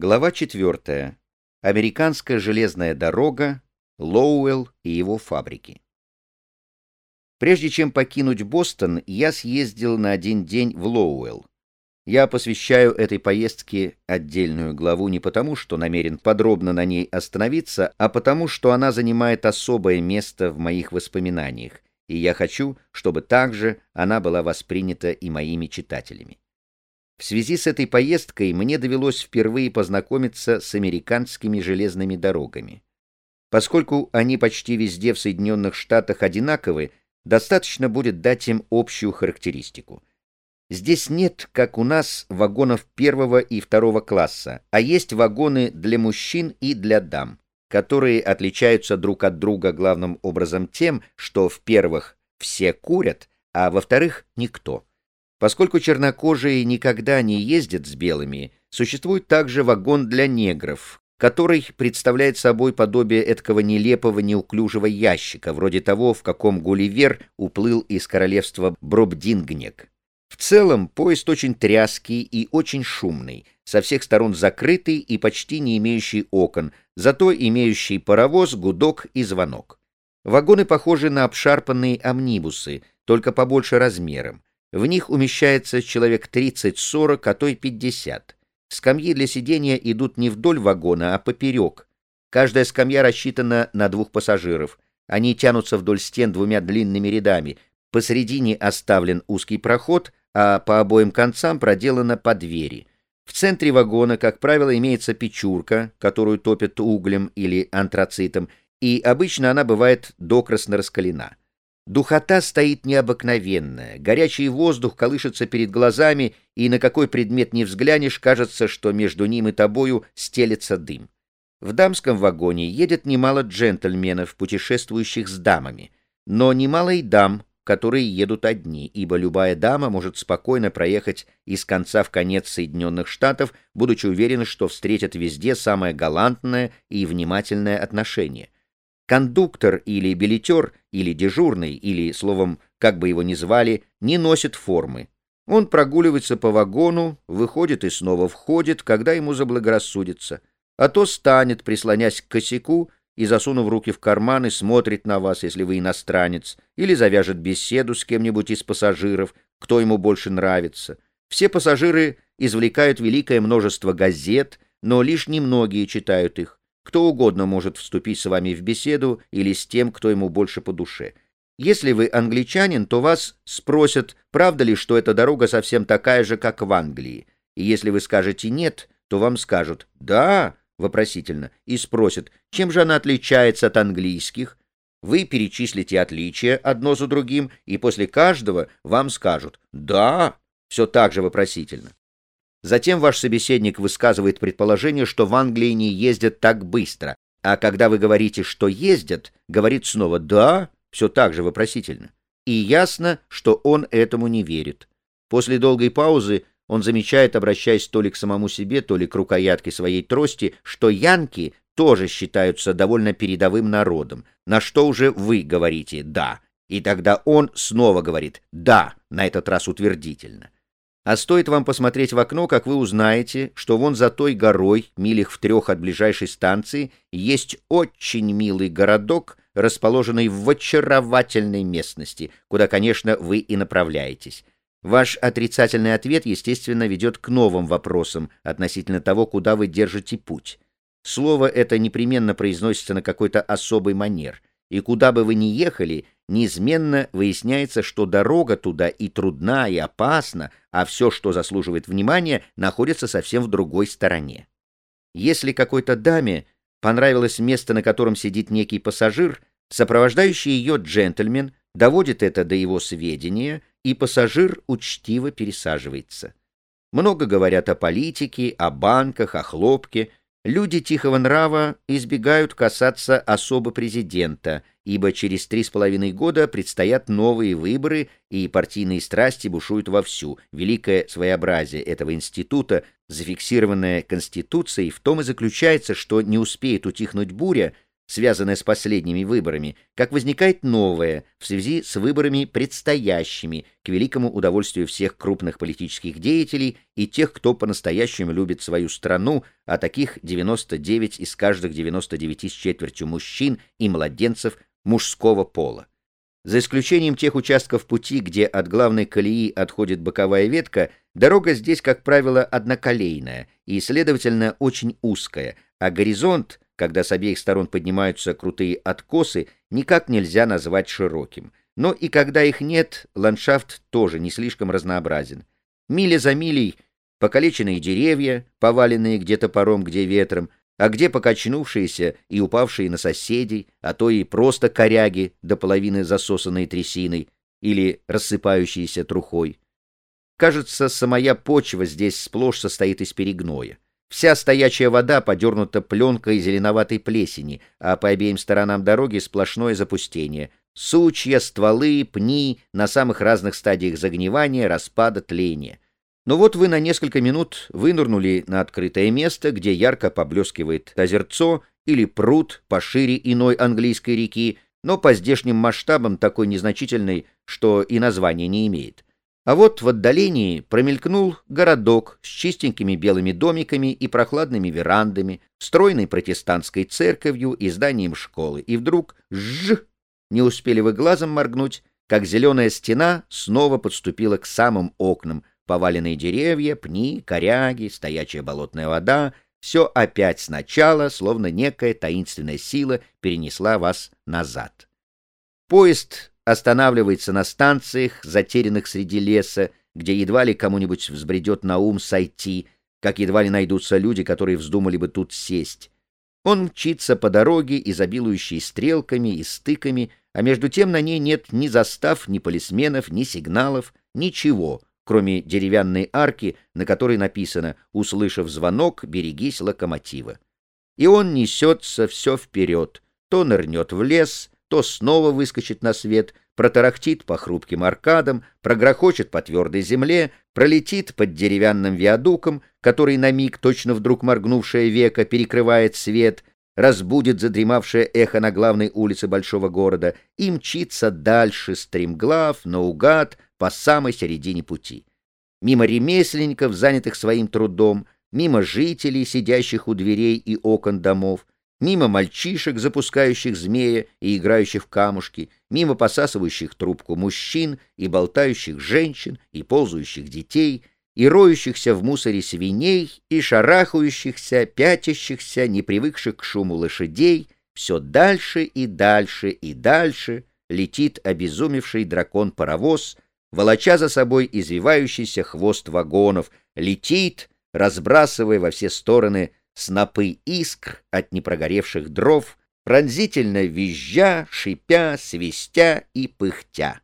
Глава 4. Американская железная дорога, Лоуэлл и его фабрики. Прежде чем покинуть Бостон, я съездил на один день в Лоуэлл. Я посвящаю этой поездке отдельную главу не потому, что намерен подробно на ней остановиться, а потому, что она занимает особое место в моих воспоминаниях, и я хочу, чтобы также она была воспринята и моими читателями. В связи с этой поездкой мне довелось впервые познакомиться с американскими железными дорогами. Поскольку они почти везде в Соединенных Штатах одинаковы, достаточно будет дать им общую характеристику. Здесь нет, как у нас, вагонов первого и второго класса, а есть вагоны для мужчин и для дам, которые отличаются друг от друга главным образом тем, что в первых все курят, а во-вторых никто. Поскольку чернокожие никогда не ездят с белыми, существует также вагон для негров, который представляет собой подобие этого нелепого неуклюжего ящика, вроде того, в каком Гулливер уплыл из королевства Бробдингнек. В целом поезд очень тряский и очень шумный, со всех сторон закрытый и почти не имеющий окон, зато имеющий паровоз, гудок и звонок. Вагоны похожи на обшарпанные амнибусы, только побольше размером. В них умещается человек 30-40, а то и 50. Скамьи для сидения идут не вдоль вагона, а поперек. Каждая скамья рассчитана на двух пассажиров. Они тянутся вдоль стен двумя длинными рядами. Посередине оставлен узкий проход, а по обоим концам проделано по двери. В центре вагона, как правило, имеется печурка, которую топят углем или антрацитом, и обычно она бывает докрасно раскалена. Духота стоит необыкновенная, горячий воздух колышется перед глазами, и на какой предмет не взглянешь, кажется, что между ним и тобою стелется дым. В дамском вагоне едет немало джентльменов, путешествующих с дамами, но немало и дам, которые едут одни, ибо любая дама может спокойно проехать из конца в конец Соединенных Штатов, будучи уверена, что встретит везде самое галантное и внимательное отношение — Кондуктор или билетер, или дежурный, или, словом, как бы его ни звали, не носит формы. Он прогуливается по вагону, выходит и снова входит, когда ему заблагорассудится. А то станет, прислонясь к косяку, и, засунув руки в карманы, смотрит на вас, если вы иностранец, или завяжет беседу с кем-нибудь из пассажиров, кто ему больше нравится. Все пассажиры извлекают великое множество газет, но лишь немногие читают их. Кто угодно может вступить с вами в беседу или с тем, кто ему больше по душе. Если вы англичанин, то вас спросят, правда ли, что эта дорога совсем такая же, как в Англии. И если вы скажете «нет», то вам скажут «да», вопросительно, и спросят, чем же она отличается от английских. Вы перечислите отличия одно за другим, и после каждого вам скажут «да», все так же вопросительно. Затем ваш собеседник высказывает предположение, что в Англии не ездят так быстро, а когда вы говорите, что ездят, говорит снова «да», все так же вопросительно. И ясно, что он этому не верит. После долгой паузы он замечает, обращаясь то ли к самому себе, то ли к рукоятке своей трости, что янки тоже считаются довольно передовым народом, на что уже вы говорите «да», и тогда он снова говорит «да», на этот раз утвердительно. А стоит вам посмотреть в окно, как вы узнаете, что вон за той горой, милях в трех от ближайшей станции, есть очень милый городок, расположенный в очаровательной местности, куда, конечно, вы и направляетесь. Ваш отрицательный ответ, естественно, ведет к новым вопросам относительно того, куда вы держите путь. Слово это непременно произносится на какой-то особый манер, и куда бы вы ни ехали — неизменно выясняется, что дорога туда и трудна, и опасна, а все, что заслуживает внимания, находится совсем в другой стороне. Если какой-то даме понравилось место, на котором сидит некий пассажир, сопровождающий ее джентльмен доводит это до его сведения, и пассажир учтиво пересаживается. Много говорят о политике, о банках, о хлопке, Люди тихого нрава избегают касаться особо президента, ибо через три с половиной года предстоят новые выборы, и партийные страсти бушуют вовсю. Великое своеобразие этого института, зафиксированное Конституцией, в том и заключается, что не успеет утихнуть буря, связанное с последними выборами, как возникает новое в связи с выборами предстоящими, к великому удовольствию всех крупных политических деятелей и тех, кто по-настоящему любит свою страну, а таких 99 из каждых 99 с четвертью мужчин и младенцев мужского пола. За исключением тех участков пути, где от главной колеи отходит боковая ветка, дорога здесь, как правило, одноколейная и, следовательно, очень узкая, а горизонт, когда с обеих сторон поднимаются крутые откосы, никак нельзя назвать широким. Но и когда их нет, ландшафт тоже не слишком разнообразен. Миля за милей покалеченные деревья, поваленные где топором, где ветром, а где покачнувшиеся и упавшие на соседей, а то и просто коряги до половины засосанные трясиной или рассыпающиеся трухой. Кажется, самая почва здесь сплошь состоит из перегноя. Вся стоячая вода подернута пленкой зеленоватой плесени, а по обеим сторонам дороги сплошное запустение. Сучья, стволы, пни на самых разных стадиях загнивания, распада, тления. Но вот вы на несколько минут вынырнули на открытое место, где ярко поблескивает озерцо или пруд пошире иной английской реки, но по здешним масштабам такой незначительный, что и названия не имеет. А вот в отдалении промелькнул городок с чистенькими белыми домиками и прохладными верандами, стройной протестантской церковью и зданием школы. И вдруг жжж! Не успели вы глазом моргнуть, как зеленая стена снова подступила к самым окнам, поваленные деревья, пни, коряги, стоячая болотная вода — все опять сначала, словно некая таинственная сила перенесла вас назад. Поезд останавливается на станциях, затерянных среди леса, где едва ли кому-нибудь взбредет на ум сойти, как едва ли найдутся люди, которые вздумали бы тут сесть. Он мчится по дороге, изобилующей стрелками и стыками, а между тем на ней нет ни застав, ни полисменов, ни сигналов, ничего, кроме деревянной арки, на которой написано «Услышав звонок, берегись локомотива». И он несется все вперед, то нырнет в лес, то снова выскочит на свет, протарахтит по хрупким аркадам, прогрохочет по твердой земле, пролетит под деревянным виадуком, который на миг, точно вдруг моргнувшее века, перекрывает свет, разбудит задремавшее эхо на главной улице большого города и мчится дальше, стремглав, наугад, по самой середине пути. Мимо ремесленников, занятых своим трудом, мимо жителей, сидящих у дверей и окон домов, мимо мальчишек, запускающих змея и играющих в камушки, мимо посасывающих трубку мужчин и болтающих женщин и ползающих детей, и роющихся в мусоре свиней, и шарахающихся, пятящихся, не привыкших к шуму лошадей, все дальше и дальше и дальше летит обезумевший дракон-паровоз, волоча за собой извивающийся хвост вагонов, летит, разбрасывая во все стороны снопы искр от непрогоревших дров, пронзительно визжа, шипя, свистя и пыхтя.